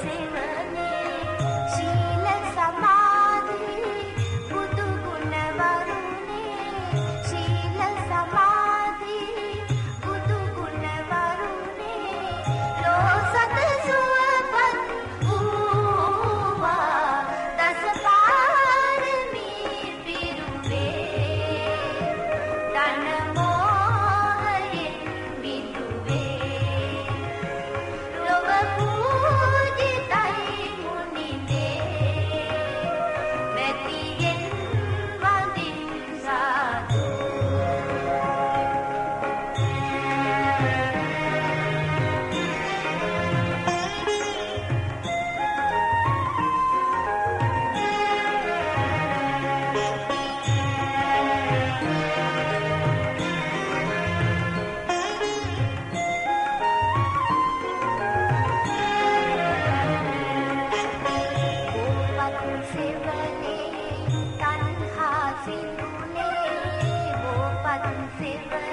Sing. तन्खा सि गोपं शिव